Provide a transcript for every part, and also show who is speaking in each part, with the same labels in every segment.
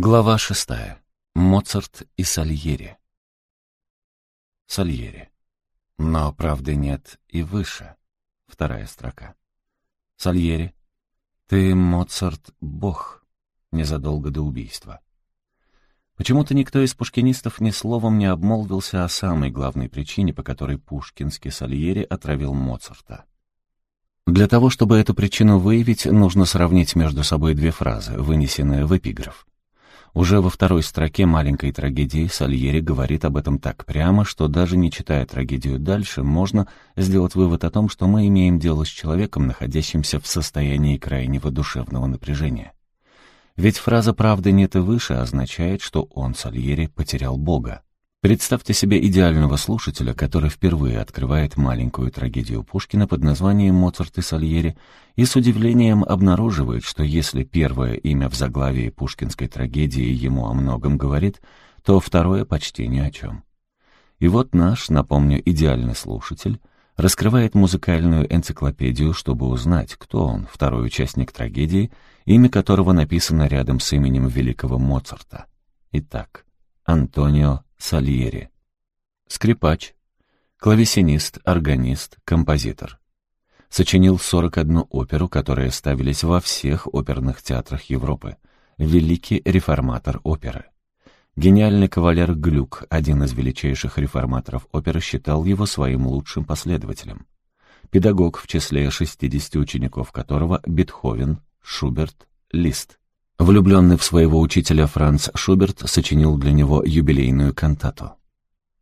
Speaker 1: Глава шестая. Моцарт и Сальери. Сальери. Но правды нет и выше. Вторая строка. Сальери. Ты, Моцарт, бог. Незадолго до убийства. Почему-то никто из пушкинистов ни словом не обмолвился о самой главной причине, по которой пушкинский Сальери отравил Моцарта. Для того, чтобы эту причину выявить, нужно сравнить между собой две фразы, вынесенные в эпиграф. Уже во второй строке маленькой трагедии Сальери говорит об этом так прямо, что даже не читая трагедию дальше, можно сделать вывод о том, что мы имеем дело с человеком, находящимся в состоянии крайнего душевного напряжения. Ведь фраза «правды нет и выше» означает, что он, Сальери, потерял Бога. Представьте себе идеального слушателя, который впервые открывает маленькую трагедию Пушкина под названием «Моцарт и Сальери» и с удивлением обнаруживает, что если первое имя в заглавии пушкинской трагедии ему о многом говорит, то второе почти ни о чем. И вот наш, напомню, идеальный слушатель раскрывает музыкальную энциклопедию, чтобы узнать, кто он, второй участник трагедии, имя которого написано рядом с именем великого Моцарта. Итак, Антонио Сальери. Скрипач, клавесинист, органист, композитор. Сочинил 41 оперу, которые ставились во всех оперных театрах Европы. Великий реформатор оперы. Гениальный кавалер Глюк, один из величайших реформаторов оперы, считал его своим лучшим последователем. Педагог в числе 60 учеников которого Бетховен, Шуберт, Лист. Влюбленный в своего учителя Франц Шуберт сочинил для него юбилейную кантату.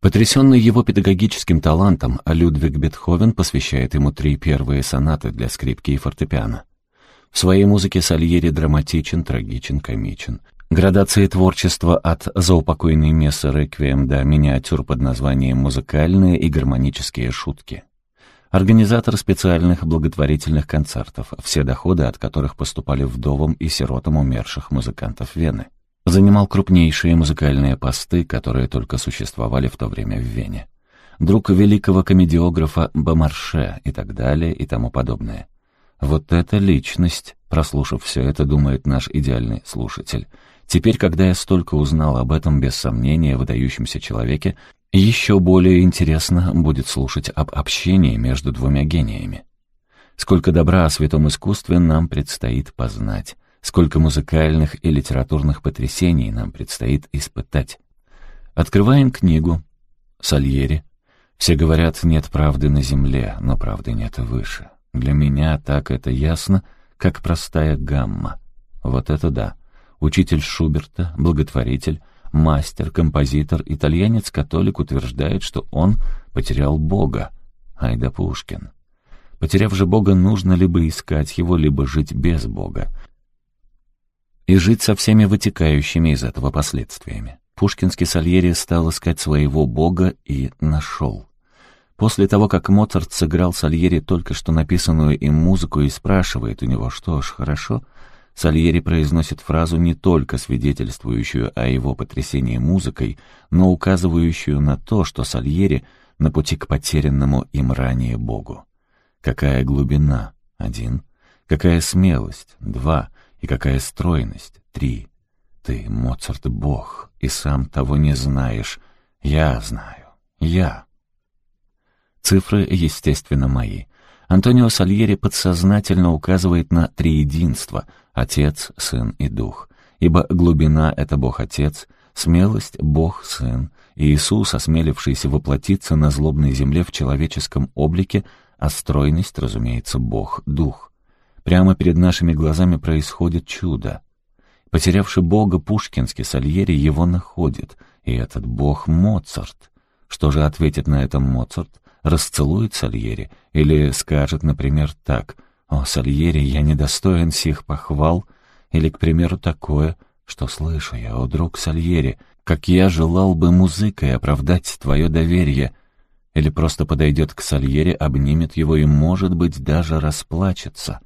Speaker 1: Потрясенный его педагогическим талантом, Людвиг Бетховен посвящает ему три первые сонаты для скрипки и фортепиано. В своей музыке Сальери драматичен, трагичен, комичен. Градации творчества от «Заупокойной мессы реквием» до миниатюр под названием «Музыкальные и гармонические шутки» организатор специальных благотворительных концертов, все доходы от которых поступали вдовам и сиротам умерших музыкантов Вены. Занимал крупнейшие музыкальные посты, которые только существовали в то время в Вене. Друг великого комедиографа Бомарше и так далее и тому подобное. Вот эта личность, прослушав все это, думает наш идеальный слушатель. Теперь, когда я столько узнал об этом без сомнения выдающемся человеке, еще более интересно будет слушать об общении между двумя гениями. Сколько добра о святом искусстве нам предстоит познать, сколько музыкальных и литературных потрясений нам предстоит испытать. Открываем книгу Сальери. Все говорят, нет правды на земле, но правды нет выше. Для меня так это ясно, как простая гамма. Вот это да. Учитель Шуберта, благотворитель — мастер, композитор, итальянец-католик утверждает, что он потерял Бога. Айда Пушкин. Потеряв же Бога, нужно либо искать его, либо жить без Бога. И жить со всеми вытекающими из этого последствиями. Пушкинский Сальери стал искать своего Бога и нашел. После того, как Моцарт сыграл Сальери только что написанную им музыку и спрашивает у него, что ж, хорошо — Сальери произносит фразу, не только свидетельствующую о его потрясении музыкой, но указывающую на то, что Сальери на пути к потерянному им ранее Богу. Какая глубина — один, какая смелость — два, и какая стройность — три. Ты, Моцарт, Бог, и сам того не знаешь. Я знаю. Я. Цифры, естественно, мои. Антонио Сальери подсознательно указывает на триединство — Отец, Сын и Дух. Ибо глубина — это Бог-Отец, смелость — Бог-Сын, и Иисус, осмелившийся воплотиться на злобной земле в человеческом облике, а стройность, разумеется, Бог-Дух. Прямо перед нашими глазами происходит чудо. Потерявший Бога Пушкинский Сальери его находит, и этот Бог Моцарт. Что же ответит на это Моцарт? Расцелует Сальери? Или скажет, например, так — «О, Сальери, я недостоин сих похвал», или, к примеру, такое, что слышу я, о, друг Сальери, как я желал бы музыкой оправдать твое доверие, или просто подойдет к Сальери, обнимет его и, может быть, даже расплачется.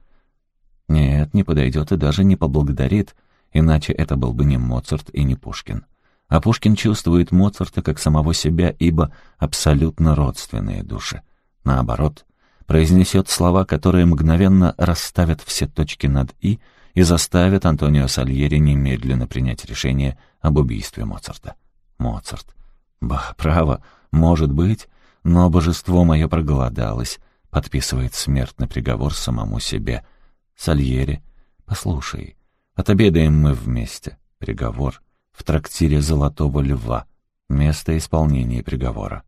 Speaker 1: Нет, не подойдет и даже не поблагодарит, иначе это был бы не Моцарт и не Пушкин. А Пушкин чувствует Моцарта как самого себя, ибо абсолютно родственные души. Наоборот, произнесет слова, которые мгновенно расставят все точки над «и», и заставят Антонио Сальери немедленно принять решение об убийстве Моцарта. Моцарт. Ба, право, может быть, но божество мое проголодалось, подписывает смертный приговор самому себе. Сальери, послушай, отобедаем мы вместе. Приговор в трактире «Золотого льва». Место исполнения приговора.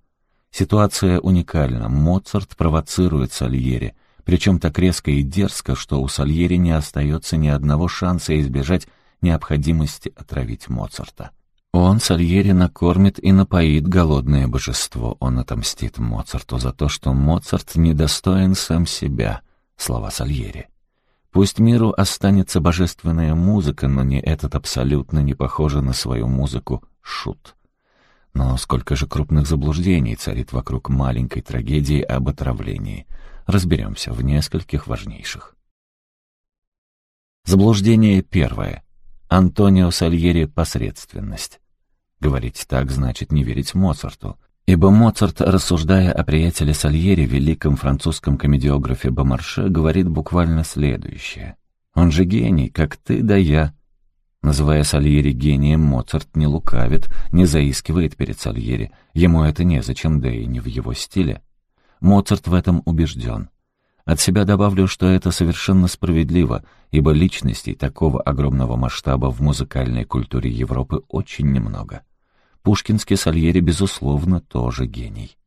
Speaker 1: Ситуация уникальна. Моцарт провоцирует Сальери, причем так резко и дерзко, что у Сальери не остается ни одного шанса избежать необходимости отравить Моцарта. Он, Сальери, накормит и напоит голодное божество. Он отомстит Моцарту за то, что Моцарт недостоин сам себя. Слова Сальери. Пусть миру останется божественная музыка, но не этот абсолютно не похожий на свою музыку шут. Но сколько же крупных заблуждений царит вокруг маленькой трагедии об отравлении. Разберемся в нескольких важнейших. Заблуждение первое. Антонио Сальери — посредственность. Говорить так значит не верить Моцарту. Ибо Моцарт, рассуждая о приятеле Сальери, великом французском комедиографе Бомарше, говорит буквально следующее. «Он же гений, как ты да я». Называя Сальери гением, Моцарт не лукавит, не заискивает перед Сальери. Ему это незачем, да и не в его стиле. Моцарт в этом убежден. От себя добавлю, что это совершенно справедливо, ибо личностей такого огромного масштаба в музыкальной культуре Европы очень немного. Пушкинский Сальери, безусловно, тоже гений.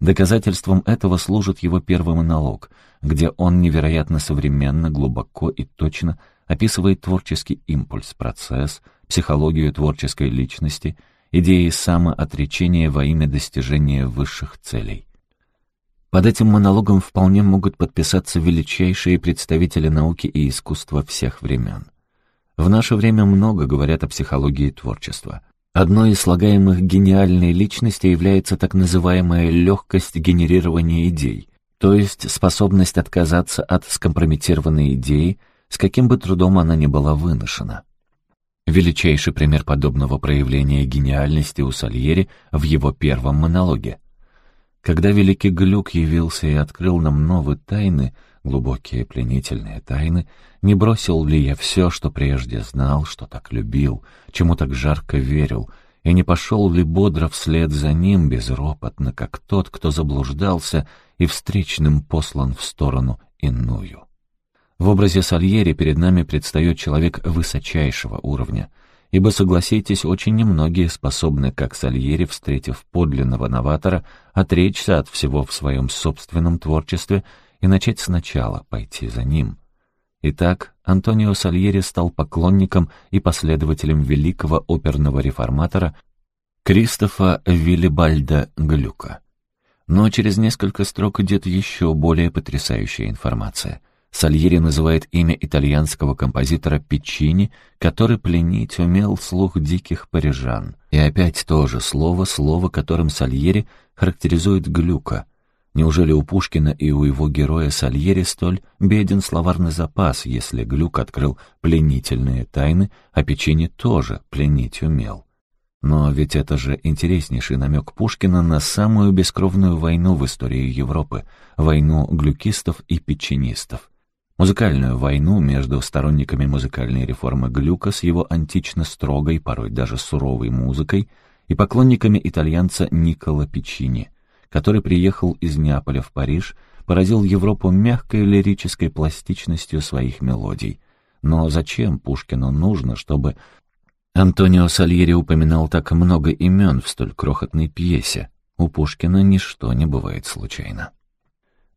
Speaker 1: Доказательством этого служит его первый монолог, где он невероятно современно, глубоко и точно описывает творческий импульс, процесс, психологию творческой личности, идеи самоотречения во имя достижения высших целей. Под этим монологом вполне могут подписаться величайшие представители науки и искусства всех времен. В наше время много говорят о психологии творчества. Одной из слагаемых гениальной личности является так называемая легкость генерирования идей, то есть способность отказаться от скомпрометированной идеи, с каким бы трудом она ни была выношена. Величайший пример подобного проявления гениальности у Сальери в его первом монологе. Когда великий Глюк явился и открыл нам новые тайны, глубокие пленительные тайны, не бросил ли я все, что прежде знал, что так любил, чему так жарко верил, и не пошел ли бодро вслед за ним безропотно, как тот, кто заблуждался и встречным послан в сторону иную. В образе Сальери перед нами предстает человек высочайшего уровня, ибо, согласитесь, очень немногие способны, как Сальери, встретив подлинного новатора, отречься от всего в своем собственном творчестве и начать сначала пойти за ним. Итак, Антонио Сальери стал поклонником и последователем великого оперного реформатора Кристофа Виллибальда Глюка. Но через несколько строк идет еще более потрясающая информация. Сальери называет имя итальянского композитора Пиччини, который пленить умел слух диких парижан. И опять то же слово, слово, которым Сальери характеризует Глюка — Неужели у Пушкина и у его героя Сальери столь беден словарный запас, если Глюк открыл пленительные тайны, а Печени тоже пленить умел? Но ведь это же интереснейший намек Пушкина на самую бескровную войну в истории Европы, войну глюкистов и печенистов. Музыкальную войну между сторонниками музыкальной реформы Глюка с его антично строгой, порой даже суровой музыкой, и поклонниками итальянца Никола Пичини, который приехал из Неаполя в Париж, поразил Европу мягкой лирической пластичностью своих мелодий. Но зачем Пушкину нужно, чтобы Антонио Сальери упоминал так много имен в столь крохотной пьесе? У Пушкина ничто не бывает случайно.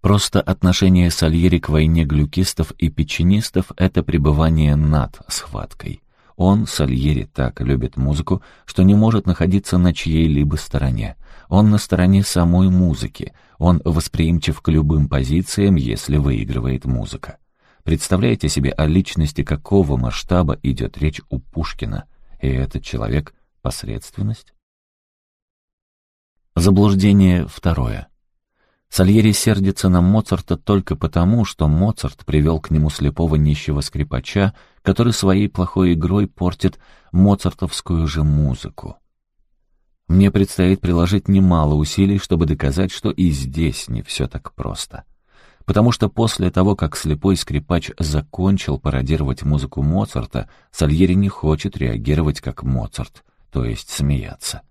Speaker 1: Просто отношение Сальери к войне глюкистов и печенистов — это пребывание над схваткой. Он, Сальери, так любит музыку, что не может находиться на чьей-либо стороне — он на стороне самой музыки, он восприимчив к любым позициям, если выигрывает музыка. Представляете себе, о личности какого масштаба идет речь у Пушкина, и этот человек — посредственность? Заблуждение второе. Сальери сердится на Моцарта только потому, что Моцарт привел к нему слепого нищего скрипача, который своей плохой игрой портит моцартовскую же музыку. Мне предстоит приложить немало усилий, чтобы доказать, что и здесь не все так просто. потому что после того, как слепой скрипач закончил пародировать музыку Моцарта, Сальери не хочет реагировать как Моцарт, то есть смеяться.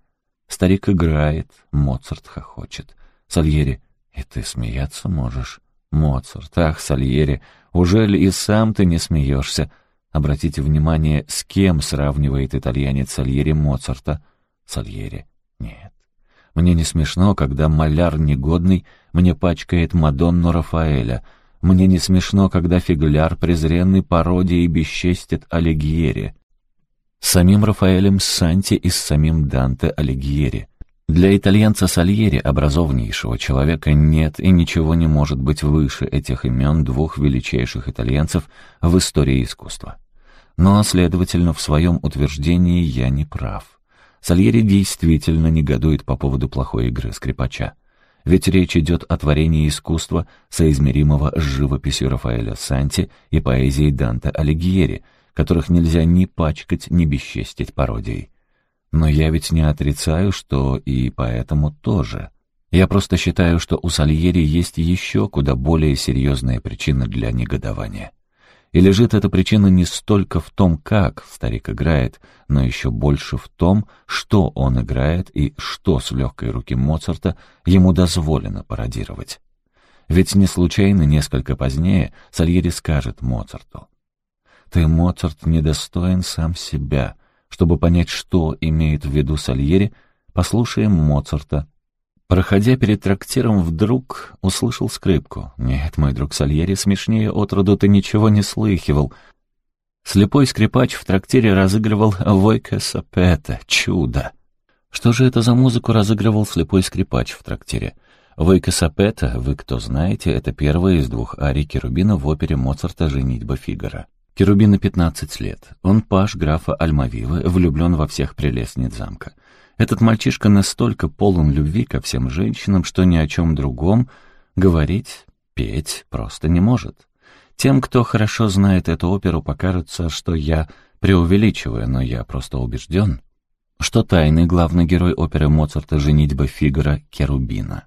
Speaker 1: Старик играет, Моцарт хохочет. Сальери, и ты смеяться можешь? Моцарт, ах, Сальери, уже ли и сам ты не смеешься? Обратите внимание, с кем сравнивает итальянец Сальери Моцарта? Сальери, нет. Мне не смешно, когда маляр негодный мне пачкает Мадонну Рафаэля. Мне не смешно, когда фигляр презренный пародией бесчестит Алигьери. Самим Рафаэлем Санти и самим Данте Алигьери. Для итальянца Сальери, образованнейшего человека, нет и ничего не может быть выше этих имен двух величайших итальянцев в истории искусства. Но, следовательно, в своем утверждении я не прав. Сальери действительно негодует по поводу плохой игры скрипача. Ведь речь идет о творении искусства, соизмеримого с живописью Рафаэля Санти и поэзией Данте Алигьери, которых нельзя ни пачкать, ни бесчестить пародией. Но я ведь не отрицаю, что и поэтому тоже. Я просто считаю, что у Сальери есть еще куда более серьезная причина для негодования. И лежит эта причина не столько в том, как старик играет, но еще больше в том, что он играет и что с легкой руки Моцарта ему дозволено пародировать. Ведь не случайно несколько позднее Сальери скажет Моцарту «Ты, Моцарт, недостоин сам себя. Чтобы понять, что имеет в виду Сальери, послушаем Моцарта, Проходя перед трактиром, вдруг услышал скрипку. «Нет, мой друг Сальери, смешнее отроду ты ничего не слыхивал». Слепой скрипач в трактире разыгрывал «Войка Сапета» — чудо. Что же это за музыку разыгрывал слепой скрипач в трактире? «Войка Сапета», вы кто знаете, это первая из двух арий Керубина в опере Моцарта «Женитьба Фигара». Керубина 15 лет. Он паш графа Альмавивы, влюблен во всех прелестниц замка. Этот мальчишка настолько полон любви ко всем женщинам, что ни о чем другом говорить, петь просто не может. Тем, кто хорошо знает эту оперу, покажется, что я преувеличиваю, но я просто убежден, что тайный главный герой оперы Моцарта «Женитьба Фигара» Керубина.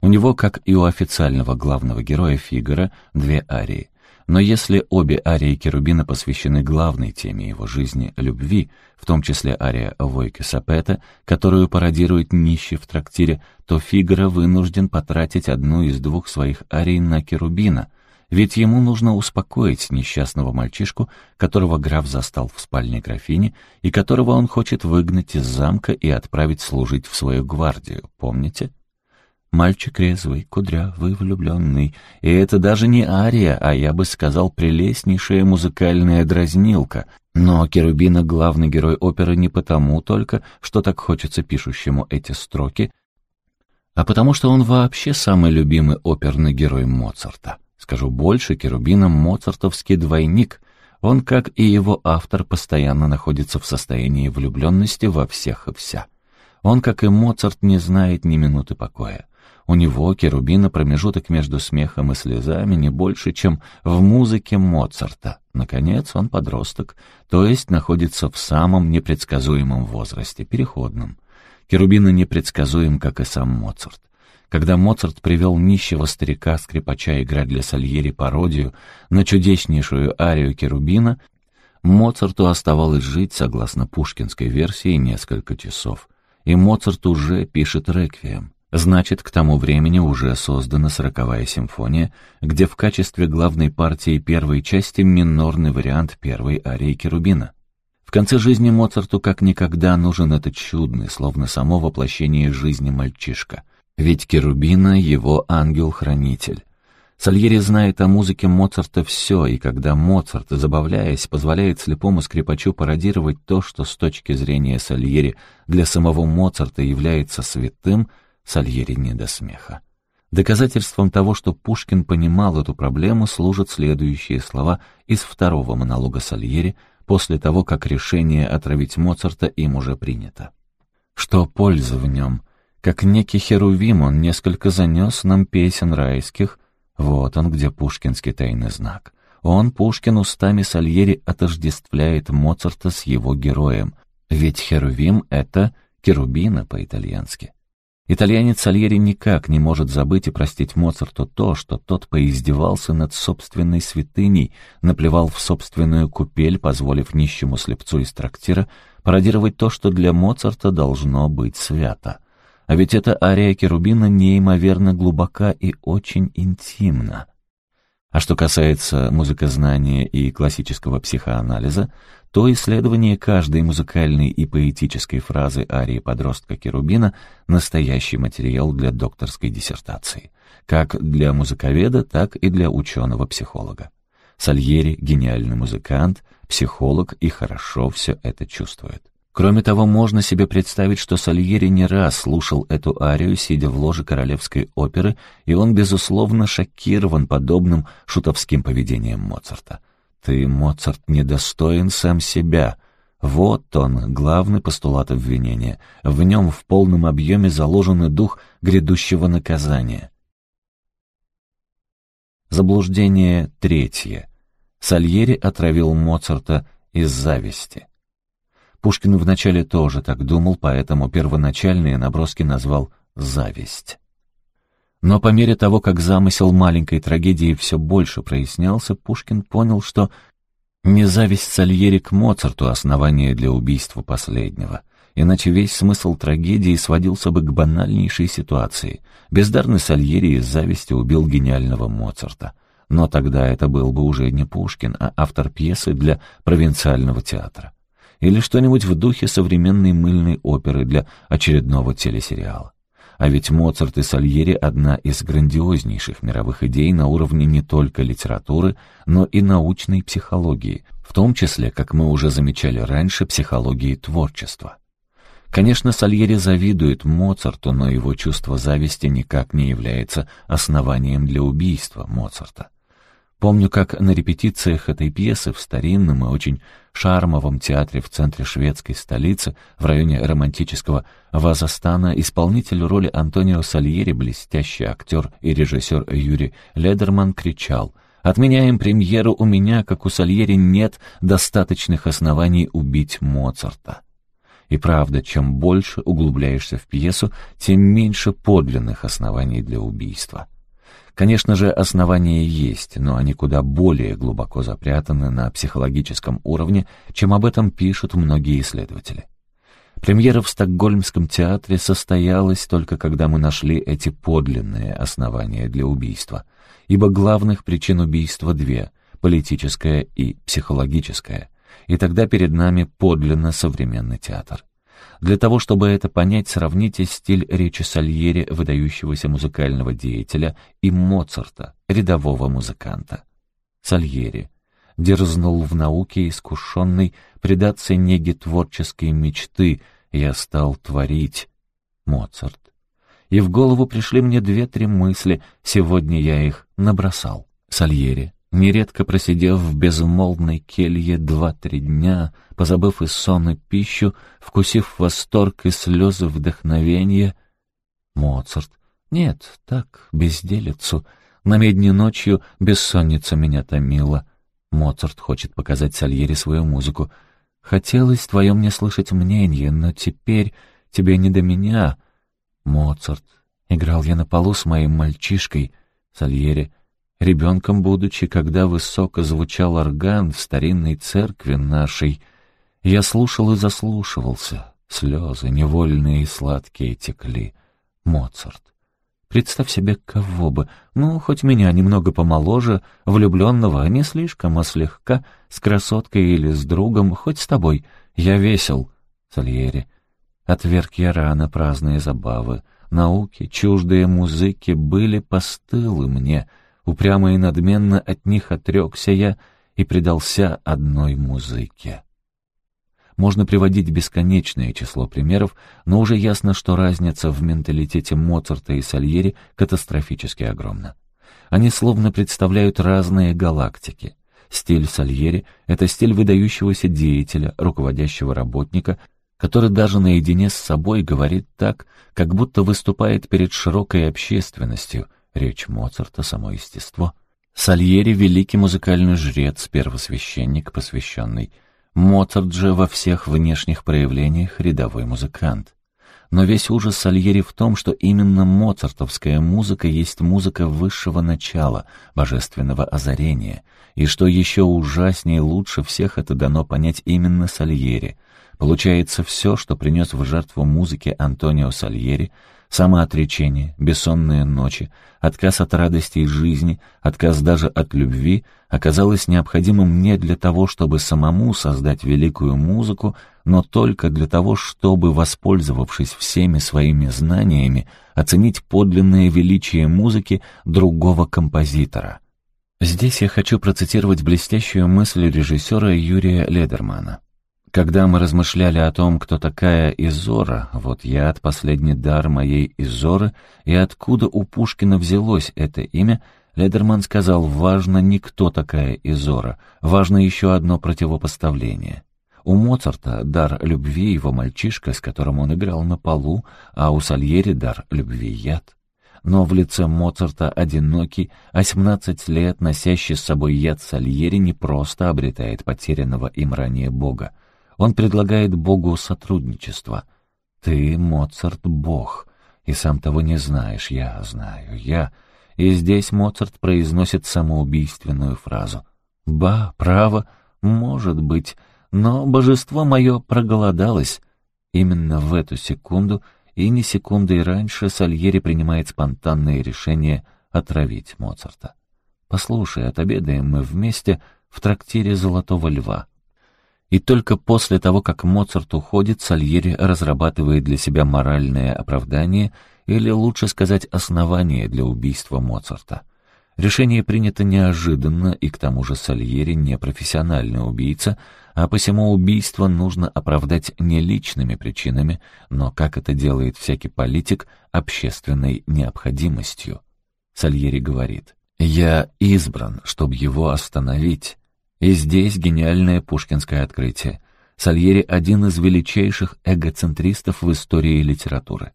Speaker 1: У него, как и у официального главного героя Фигара, две арии. Но если обе арии Керубина посвящены главной теме его жизни — любви, в том числе ария Войки Сапета, которую пародирует нищий в трактире, то Фигаро вынужден потратить одну из двух своих арий на Керубина, ведь ему нужно успокоить несчастного мальчишку, которого граф застал в спальне графини и которого он хочет выгнать из замка и отправить служить в свою гвардию, помните? Мальчик резвый, кудрявый, влюбленный. И это даже не ария, а я бы сказал прелестнейшая музыкальная дразнилка. Но Керубина — главный герой оперы не потому только, что так хочется пишущему эти строки, а потому что он вообще самый любимый оперный герой Моцарта. Скажу больше, Керубина — моцартовский двойник. Он, как и его автор, постоянно находится в состоянии влюбленности во всех и вся. Он, как и Моцарт, не знает ни минуты покоя. У него, Керубина, промежуток между смехом и слезами не больше, чем в музыке Моцарта. Наконец, он подросток, то есть находится в самом непредсказуемом возрасте, переходном. Керубина непредсказуем, как и сам Моцарт. Когда Моцарт привел нищего старика-скрипача играть для Сальери пародию на чудеснейшую арию Керубина, Моцарту оставалось жить, согласно пушкинской версии, несколько часов. И Моцарт уже пишет реквием. Значит, к тому времени уже создана сороковая симфония, где в качестве главной партии первой части минорный вариант первой арии Керубина. В конце жизни Моцарту как никогда нужен этот чудный, словно само воплощение жизни мальчишка. Ведь Керубина — его ангел-хранитель. Сальери знает о музыке Моцарта все, и когда Моцарт, забавляясь, позволяет слепому скрипачу пародировать то, что с точки зрения Сальери для самого Моцарта является святым — Сальери не до смеха. Доказательством того, что Пушкин понимал эту проблему, служат следующие слова из второго монолога Сальери после того, как решение отравить Моцарта им уже принято. «Что польза в нем? Как некий херувим он несколько занес нам песен райских. Вот он, где пушкинский тайный знак. Он, Пушкин, устами Сальери отождествляет Моцарта с его героем. Ведь херувим — это керубина по-итальянски. Итальянец Сальери никак не может забыть и простить Моцарту то, что тот поиздевался над собственной святыней, наплевал в собственную купель, позволив нищему слепцу из трактира пародировать то, что для Моцарта должно быть свято. А ведь эта ария Керубина неимоверно глубока и очень интимна. А что касается музыкознания и классического психоанализа, то исследование каждой музыкальной и поэтической фразы арии подростка Керубина — настоящий материал для докторской диссертации, как для музыковеда, так и для ученого-психолога. Сальери — гениальный музыкант, психолог и хорошо все это чувствует. Кроме того, можно себе представить, что Сальери не раз слушал эту арию, сидя в ложе королевской оперы, и он, безусловно, шокирован подобным шутовским поведением Моцарта — ты, Моцарт, недостоин сам себя. Вот он, главный постулат обвинения. В нем в полном объеме заложен дух грядущего наказания. Заблуждение третье. Сальери отравил Моцарта из зависти. Пушкин вначале тоже так думал, поэтому первоначальные наброски назвал «зависть». Но по мере того, как замысел маленькой трагедии все больше прояснялся, Пушкин понял, что не зависть Сальери к Моцарту — основание для убийства последнего. Иначе весь смысл трагедии сводился бы к банальнейшей ситуации. Бездарный Сальери из зависти убил гениального Моцарта. Но тогда это был бы уже не Пушкин, а автор пьесы для провинциального театра. Или что-нибудь в духе современной мыльной оперы для очередного телесериала. А ведь Моцарт и Сальери — одна из грандиознейших мировых идей на уровне не только литературы, но и научной психологии, в том числе, как мы уже замечали раньше, психологии творчества. Конечно, Сальери завидует Моцарту, но его чувство зависти никак не является основанием для убийства Моцарта. Помню, как на репетициях этой пьесы в старинном и очень шармовом театре в центре шведской столицы, в районе романтического Вазастана, исполнитель роли Антонио Сальери, блестящий актер и режиссер Юрий Ледерман, кричал «Отменяем премьеру, у меня, как у Сальери, нет достаточных оснований убить Моцарта». И правда, чем больше углубляешься в пьесу, тем меньше подлинных оснований для убийства. Конечно же, основания есть, но они куда более глубоко запрятаны на психологическом уровне, чем об этом пишут многие исследователи. Премьера в Стокгольмском театре состоялась только когда мы нашли эти подлинные основания для убийства, ибо главных причин убийства две — политическая и психологическая, и тогда перед нами подлинно современный театр. Для того, чтобы это понять, сравните стиль речи Сальери, выдающегося музыкального деятеля, и Моцарта, рядового музыканта. Сальери дерзнул в науке искушенный предаться неге творческой мечты «Я стал творить». Моцарт. И в голову пришли мне две-три мысли, сегодня я их набросал. Сальери нередко просидев в безмолвной келье два-три дня, позабыв и сон, и пищу, вкусив восторг и слезы вдохновения. Моцарт. Нет, так, безделицу. На медне ночью бессонница меня томила. Моцарт хочет показать Сальери свою музыку. Хотелось твое мне слышать мнение, но теперь тебе не до меня. Моцарт. Играл я на полу с моим мальчишкой. Сальери. Ребенком будучи, когда высоко звучал орган в старинной церкви нашей, я слушал и заслушивался. Слезы невольные и сладкие текли. Моцарт. Представь себе, кого бы, ну, хоть меня немного помоложе, влюбленного, а не слишком, а слегка, с красоткой или с другом, хоть с тобой. Я весел. Сальери. Отверг я рано праздные забавы. Науки, чуждые музыки были постылы мне — Упрямо и надменно от них отрекся я и предался одной музыке. Можно приводить бесконечное число примеров, но уже ясно, что разница в менталитете Моцарта и Сальери катастрофически огромна. Они словно представляют разные галактики. Стиль Сальери — это стиль выдающегося деятеля, руководящего работника, который даже наедине с собой говорит так, как будто выступает перед широкой общественностью, Речь Моцарта — само естество. Сальери — великий музыкальный жрец, первосвященник, посвященный. Моцарт же во всех внешних проявлениях рядовой музыкант. Но весь ужас Сальери в том, что именно моцартовская музыка есть музыка высшего начала, божественного озарения, и что еще ужаснее лучше всех это дано понять именно Сальери. Получается, все, что принес в жертву музыке Антонио Сальери, Самоотречение, бессонные ночи, отказ от радости жизни, отказ даже от любви оказалось необходимым не для того, чтобы самому создать великую музыку, но только для того, чтобы, воспользовавшись всеми своими знаниями, оценить подлинное величие музыки другого композитора. Здесь я хочу процитировать блестящую мысль режиссера Юрия Ледермана. Когда мы размышляли о том, кто такая Изора, вот я от последний дар моей Изоры, и откуда у Пушкина взялось это имя, Ледерман сказал, важно не кто такая Изора, важно еще одно противопоставление. У Моцарта дар любви его мальчишка, с которым он играл на полу, а у Сальери дар любви яд. Но в лице Моцарта одинокий, а 17 лет носящий с собой яд Сальери не просто обретает потерянного им ранее бога, он предлагает Богу сотрудничество. Ты, Моцарт, Бог, и сам того не знаешь, я знаю, я. И здесь Моцарт произносит самоубийственную фразу. «Ба, право, может быть, но божество мое проголодалось». Именно в эту секунду и не секундой раньше Сальери принимает спонтанное решение отравить Моцарта. «Послушай, отобедаем мы вместе в трактире «Золотого льва». И только после того, как Моцарт уходит, Сальери разрабатывает для себя моральное оправдание, или лучше сказать, основание для убийства Моцарта. Решение принято неожиданно, и к тому же Сальери не профессиональный убийца, а посему убийство нужно оправдать не личными причинами, но, как это делает всякий политик, общественной необходимостью. Сальери говорит, «Я избран, чтобы его остановить, и здесь гениальное пушкинское открытие. Сальери — один из величайших эгоцентристов в истории литературы.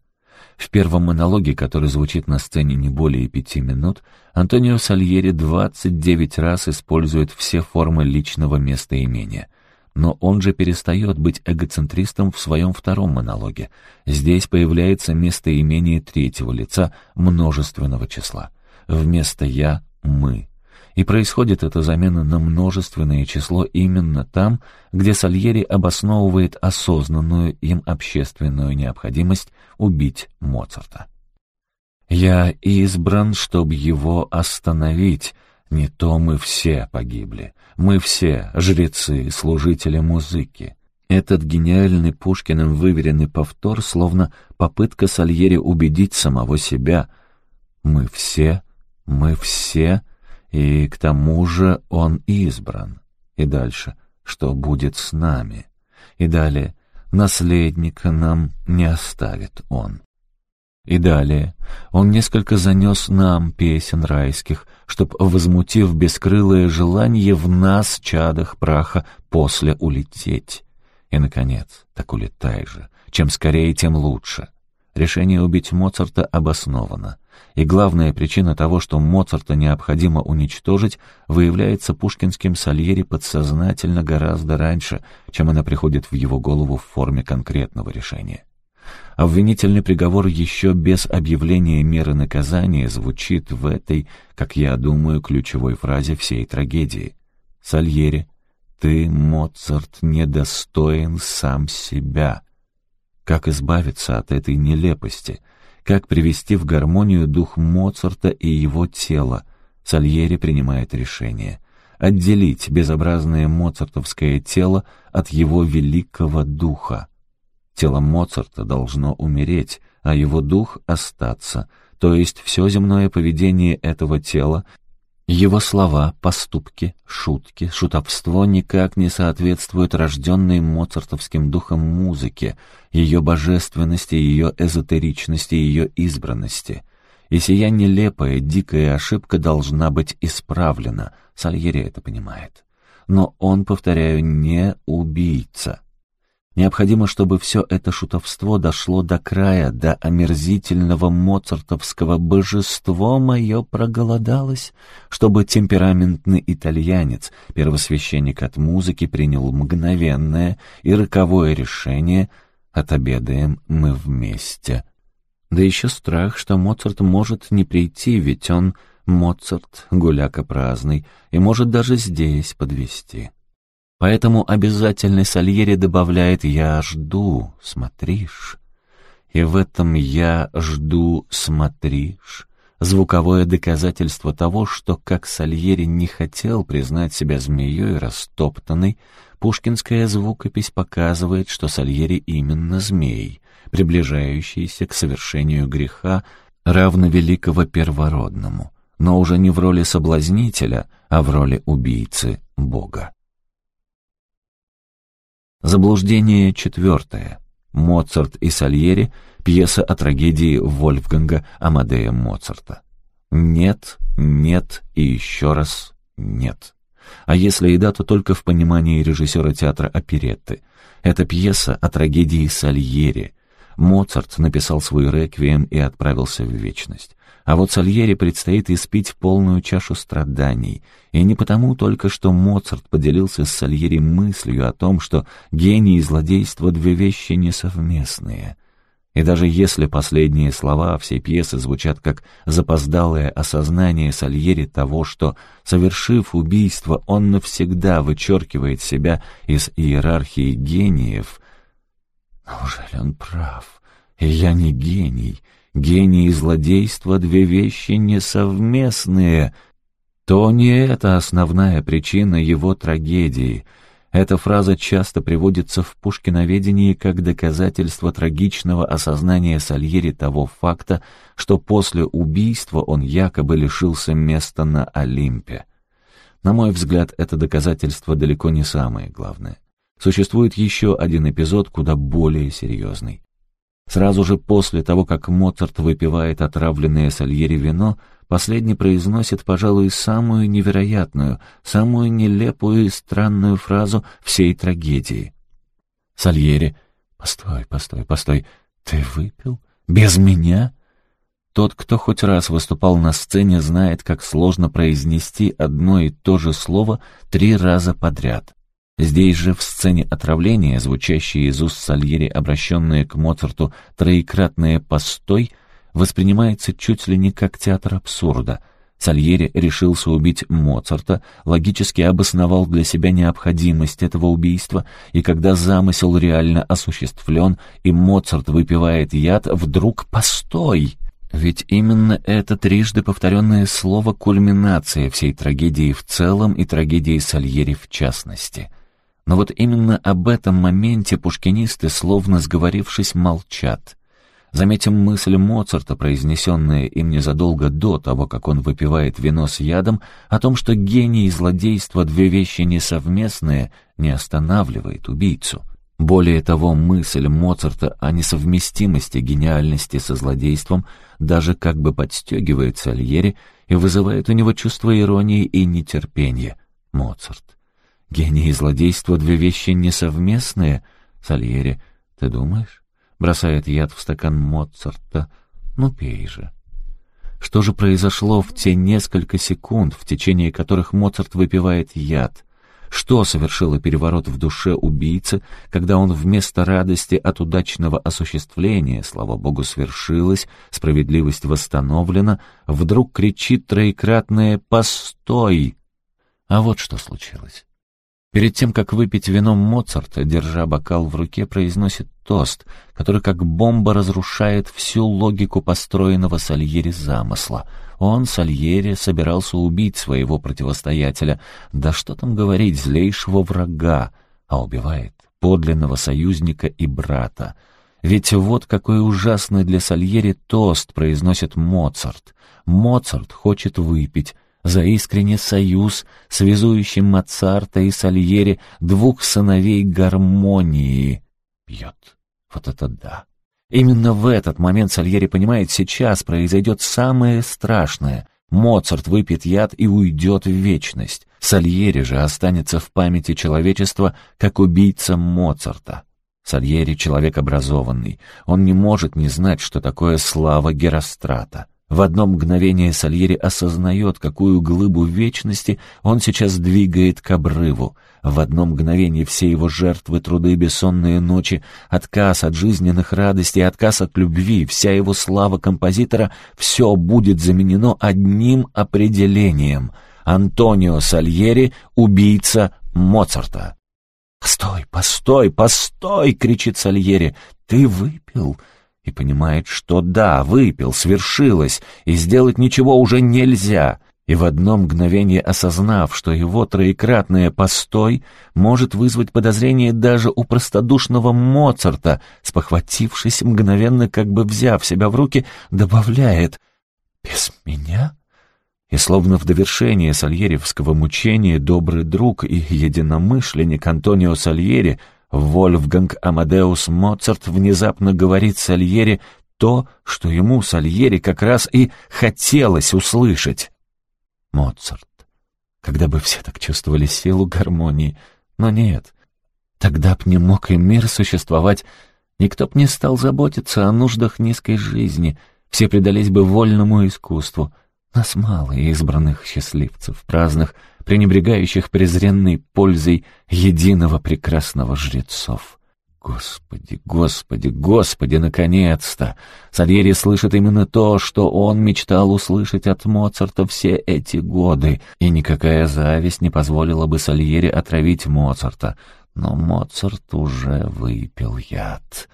Speaker 1: В первом монологе, который звучит на сцене не более пяти минут, Антонио Сальери 29 раз использует все формы личного местоимения. Но он же перестает быть эгоцентристом в своем втором монологе. Здесь появляется местоимение третьего лица множественного числа. Вместо «я» — «мы». И происходит эта замена на множественное число именно там, где Сальери обосновывает осознанную им общественную необходимость убить Моцарта. «Я избран, чтобы его остановить», не то мы все погибли. Мы все жрецы, служители музыки. Этот гениальный Пушкиным выверенный повтор, словно попытка Сальери убедить самого себя. Мы все, мы все и к тому же он избран. И дальше, что будет с нами? И далее, наследника нам не оставит он. И далее, он несколько занес нам песен райских, чтоб, возмутив бескрылое желание в нас, чадах праха, после улететь. И, наконец, так улетай же, чем скорее, тем лучше. Решение убить Моцарта обосновано. И главная причина того, что Моцарта необходимо уничтожить, выявляется пушкинским Сальери подсознательно гораздо раньше, чем она приходит в его голову в форме конкретного решения. Обвинительный приговор еще без объявления меры наказания звучит в этой, как я думаю, ключевой фразе всей трагедии. «Сальери, ты, Моцарт, недостоин сам себя». Как избавиться от этой нелепости? Как привести в гармонию дух Моцарта и его тело? Сальери принимает решение. Отделить безобразное моцартовское тело от его великого духа. Тело Моцарта должно умереть, а его дух остаться, то есть все земное поведение этого тела его слова, поступки, шутки, шутовство никак не соответствуют рожденной моцартовским духом музыке, ее божественности, ее эзотеричности, ее избранности. И сия нелепая, дикая ошибка должна быть исправлена, Сальери это понимает. Но он, повторяю, не убийца. Необходимо, чтобы все это шутовство дошло до края, до омерзительного моцартовского «божество мое проголодалось», чтобы темпераментный итальянец, первосвященник от музыки, принял мгновенное и роковое решение отобедаем мы вместе. Да еще страх, что Моцарт может не прийти, ведь он Моцарт, гуляка праздный, и может даже здесь подвести. Поэтому обязательный Сальери добавляет «я жду, смотришь». И в этом «я жду, смотришь» звуковое доказательство того, что, как Сальери не хотел признать себя змеей растоптанной, пушкинская звукопись показывает, что Сальери именно змей, приближающийся к совершению греха, равно великого первородному, но уже не в роли соблазнителя, а в роли убийцы Бога. Заблуждение четвертое. Моцарт и Сальери — пьеса о трагедии Вольфганга Амадея Моцарта. Нет, нет и еще раз нет. А если и да, то только в понимании режиссера театра оперетты. Это пьеса о трагедии Сальери. Моцарт написал свой реквием и отправился в вечность. А вот Сальери предстоит испить полную чашу страданий. И не потому только, что Моцарт поделился с Сальери мыслью о том, что гений и злодейство — две вещи несовместные. И даже если последние слова всей пьесы звучат как запоздалое осознание Сальери того, что, совершив убийство, он навсегда вычеркивает себя из иерархии гениев, неужели он прав? И я не гений. Гений и злодейство — две вещи несовместные. То не это основная причина его трагедии — эта фраза часто приводится в Пушкиноведении как доказательство трагичного осознания Сальери того факта, что после убийства он якобы лишился места на Олимпе. На мой взгляд, это доказательство далеко не самое главное. Существует еще один эпизод, куда более серьезный. Сразу же после того, как Моцарт выпивает отравленное Сальери вино, Последний произносит, пожалуй, самую невероятную, самую нелепую и странную фразу всей трагедии. Сальери. «Постой, постой, постой. Ты выпил? Без меня?» Тот, кто хоть раз выступал на сцене, знает, как сложно произнести одно и то же слово три раза подряд. Здесь же, в сцене отравления, звучащие из уст Сальери, обращенные к Моцарту троекратное «постой», воспринимается чуть ли не как театр абсурда. Сальери решился убить Моцарта, логически обосновал для себя необходимость этого убийства, и когда замысел реально осуществлен, и Моцарт выпивает яд, вдруг «постой!» Ведь именно это трижды повторенное слово — кульминация всей трагедии в целом и трагедии Сальери в частности. Но вот именно об этом моменте пушкинисты, словно сговорившись, молчат — Заметим мысль Моцарта, произнесенная им незадолго до того, как он выпивает вино с ядом, о том, что гений и злодейство — две вещи несовместные, не останавливает убийцу. Более того, мысль Моцарта о несовместимости гениальности со злодейством даже как бы подстегивает Сальери и вызывает у него чувство иронии и нетерпения. Моцарт. Гений и злодейство — две вещи несовместные? Сальери, ты думаешь? бросает яд в стакан Моцарта. Ну, пей же. Что же произошло в те несколько секунд, в течение которых Моцарт выпивает яд? Что совершило переворот в душе убийцы, когда он вместо радости от удачного осуществления, слава богу, свершилось, справедливость восстановлена, вдруг кричит троекратное «Постой!» А вот что случилось. Перед тем, как выпить вино Моцарта, держа бокал в руке, произносит тост, который как бомба разрушает всю логику построенного Сальери замысла. Он, Сальери, собирался убить своего противостоятеля, да что там говорить, злейшего врага, а убивает подлинного союзника и брата. Ведь вот какой ужасный для Сальери тост произносит Моцарт. Моцарт хочет выпить, за искренний союз, связующий Мацарта и Сальери, двух сыновей гармонии. Пьет. Вот это да. Именно в этот момент Сальери понимает, сейчас произойдет самое страшное. Моцарт выпьет яд и уйдет в вечность. Сальери же останется в памяти человечества как убийца Моцарта. Сальери — человек образованный. Он не может не знать, что такое слава Герострата. В одно мгновение Сальери осознает, какую глыбу вечности он сейчас двигает к обрыву. В одно мгновение все его жертвы, труды, бессонные ночи, отказ от жизненных радостей, отказ от любви, вся его слава композитора — все будет заменено одним определением. Антонио Сальери — убийца Моцарта. «Постой, постой, постой!» — кричит Сальери. «Ты выпил?» И понимает, что да, выпил, свершилось, и сделать ничего уже нельзя, и в одно мгновение осознав, что его троекратное «постой» может вызвать подозрение даже у простодушного Моцарта, спохватившись мгновенно, как бы взяв себя в руки, добавляет «Без меня?» И словно в довершение сальеревского мучения добрый друг и единомышленник Антонио Сальери — Вольфганг Амадеус Моцарт внезапно говорит Сальери то, что ему, Сальери, как раз и хотелось услышать. Моцарт. Когда бы все так чувствовали силу гармонии. Но нет. Тогда б не мог и мир существовать. Никто б не стал заботиться о нуждах низкой жизни. Все предались бы вольному искусству. Нас мало избранных счастливцев, праздных, пренебрегающих презренной пользой единого прекрасного жрецов. Господи, Господи, Господи, наконец-то! Сальери слышит именно то, что он мечтал услышать от Моцарта все эти годы, и никакая зависть не позволила бы Сальери отравить Моцарта. Но Моцарт уже выпил яд.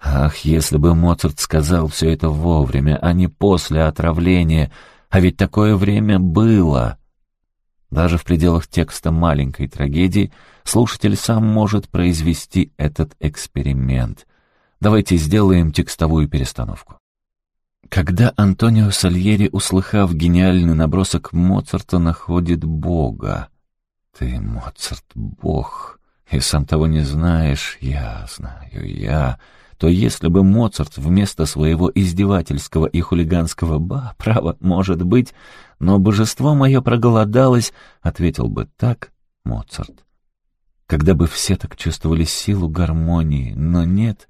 Speaker 1: Ах, если бы Моцарт сказал все это вовремя, а не после отравления, а ведь такое время было. Даже в пределах текста маленькой трагедии слушатель сам может произвести этот эксперимент. Давайте сделаем текстовую перестановку. Когда Антонио Сальери, услыхав гениальный набросок Моцарта, находит Бога. Ты, Моцарт, Бог, и сам того не знаешь, я знаю, я то если бы Моцарт вместо своего издевательского и хулиганского «ба», право, может быть, но божество мое проголодалось, ответил бы так Моцарт. Когда бы все так чувствовали силу гармонии, но нет,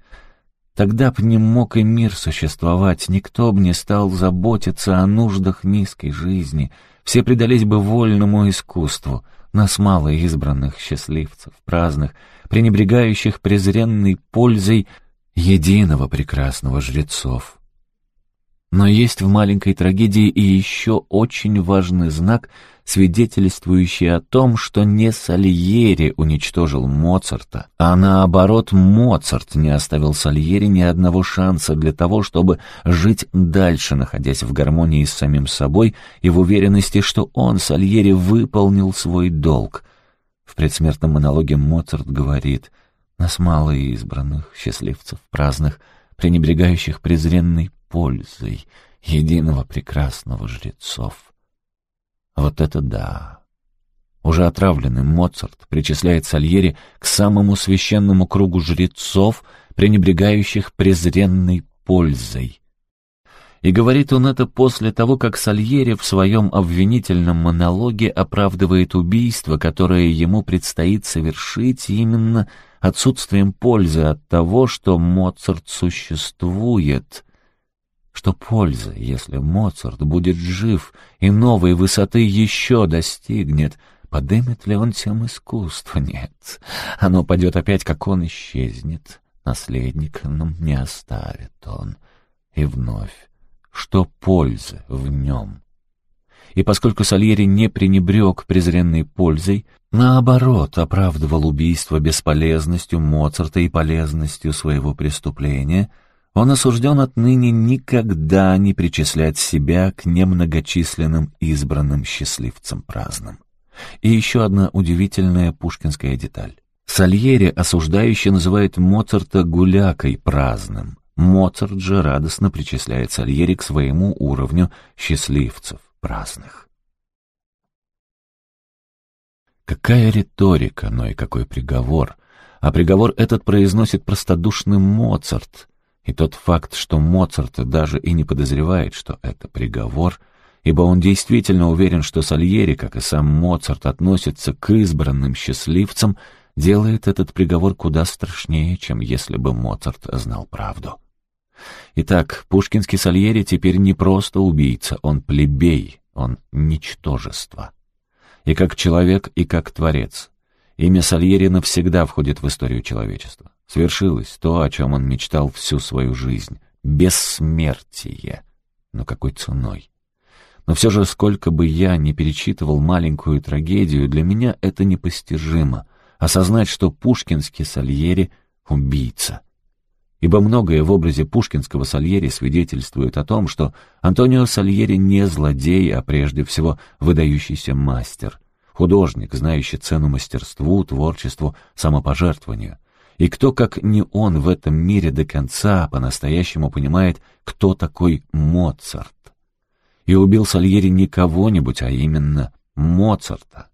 Speaker 1: тогда б не мог и мир существовать, никто б не стал заботиться о нуждах низкой жизни, все предались бы вольному искусству, нас мало избранных счастливцев, праздных, пренебрегающих презренной пользой единого прекрасного жрецов. Но есть в маленькой трагедии и еще очень важный знак, свидетельствующий о том, что не Сальери уничтожил Моцарта, а наоборот Моцарт не оставил Сальери ни одного шанса для того, чтобы жить дальше, находясь в гармонии с самим собой и в уверенности, что он, Сальери, выполнил свой долг. В предсмертном монологе Моцарт говорит «Нас мало избранных, счастливцев, праздных, пренебрегающих презренной пользой единого прекрасного жрецов. Вот это да! Уже отравленный Моцарт причисляет Сальери к самому священному кругу жрецов, пренебрегающих презренной пользой. И говорит он это после того, как Сальери в своем обвинительном монологе оправдывает убийство, которое ему предстоит совершить именно отсутствием пользы от того, что Моцарт существует, что польза, если Моцарт будет жив и новой высоты еще достигнет, подымет ли он тем искусство? Нет, оно пойдет опять, как он исчезнет. Наследник нам не оставит он. И вновь, что польза в нем? И поскольку Сальери не пренебрег презренной пользой, наоборот, оправдывал убийство бесполезностью Моцарта и полезностью своего преступления — он осужден отныне никогда не причислять себя к немногочисленным избранным счастливцам праздным. И еще одна удивительная пушкинская деталь. Сальери осуждающий называет Моцарта гулякой праздным. Моцарт же радостно причисляет Сальери к своему уровню счастливцев праздных. Какая риторика, но и какой приговор. А приговор этот произносит простодушный Моцарт — и тот факт, что Моцарт даже и не подозревает, что это приговор, ибо он действительно уверен, что Сальери, как и сам Моцарт, относится к избранным счастливцам, делает этот приговор куда страшнее, чем если бы Моцарт знал правду. Итак, пушкинский Сальери теперь не просто убийца, он плебей, он ничтожество. И как человек, и как творец. Имя Сальери навсегда входит в историю человечества. Свершилось то, о чем он мечтал всю свою жизнь. Бессмертие. Но какой ценой? Но все же, сколько бы я ни перечитывал маленькую трагедию, для меня это непостижимо. Осознать, что пушкинский Сальери — убийца. Ибо многое в образе пушкинского Сальери свидетельствует о том, что Антонио Сальери не злодей, а прежде всего выдающийся мастер, художник, знающий цену мастерству, творчеству, самопожертвованию. И кто, как не он, в этом мире до конца по-настоящему понимает, кто такой Моцарт. И убил Сальери не кого-нибудь, а именно Моцарта.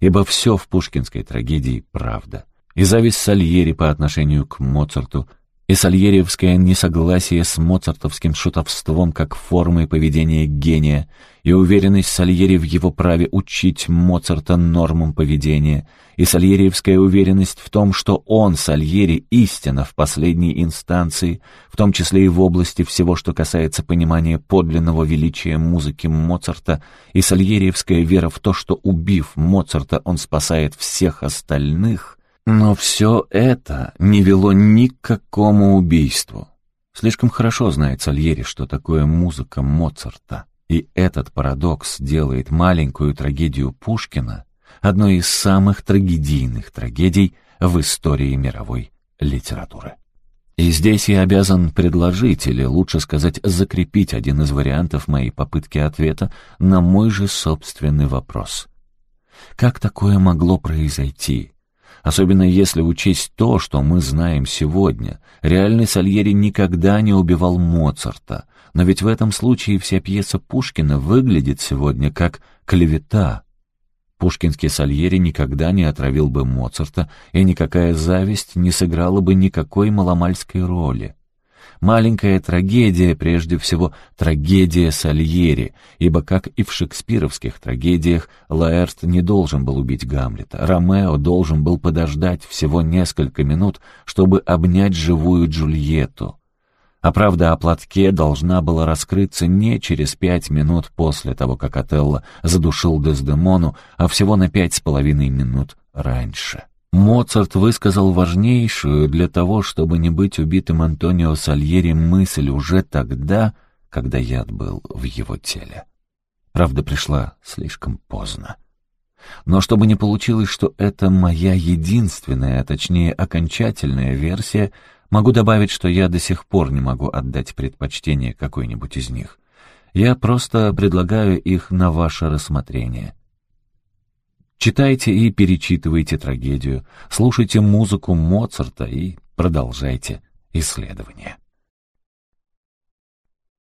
Speaker 1: Ибо все в пушкинской трагедии правда. И зависть Сальери по отношению к Моцарту – и сальериевское несогласие с моцартовским шутовством как формой поведения гения, и уверенность Сальери в его праве учить Моцарта нормам поведения, и сальериевская уверенность в том, что он, Сальери, истина в последней инстанции, в том числе и в области всего, что касается понимания подлинного величия музыки Моцарта, и сальериевская вера в то, что, убив Моцарта, он спасает всех остальных — но все это не вело ни к какому убийству. Слишком хорошо знает Сальери, что такое музыка Моцарта. И этот парадокс делает маленькую трагедию Пушкина одной из самых трагедийных трагедий в истории мировой литературы. И здесь я обязан предложить, или лучше сказать, закрепить один из вариантов моей попытки ответа на мой же собственный вопрос. Как такое могло произойти? Особенно если учесть то, что мы знаем сегодня. Реальный Сальери никогда не убивал Моцарта. Но ведь в этом случае вся пьеса Пушкина выглядит сегодня как клевета. Пушкинский Сальери никогда не отравил бы Моцарта, и никакая зависть не сыграла бы никакой маломальской роли. Маленькая трагедия, прежде всего, трагедия Сальери, ибо, как и в шекспировских трагедиях, Лаэрт не должен был убить Гамлета. Ромео должен был подождать всего несколько минут, чтобы обнять живую Джульетту. А правда о платке должна была раскрыться не через пять минут после того, как Отелло задушил Дездемону, а всего на пять с половиной минут раньше. Моцарт высказал важнейшую для того, чтобы не быть убитым Антонио Сальери мысль уже тогда, когда яд был в его теле. Правда, пришла слишком поздно. Но чтобы не получилось, что это моя единственная, а точнее окончательная версия, могу добавить, что я до сих пор не могу отдать предпочтение какой-нибудь из них. Я просто предлагаю их на ваше рассмотрение — Читайте и перечитывайте трагедию, слушайте музыку Моцарта и продолжайте исследования.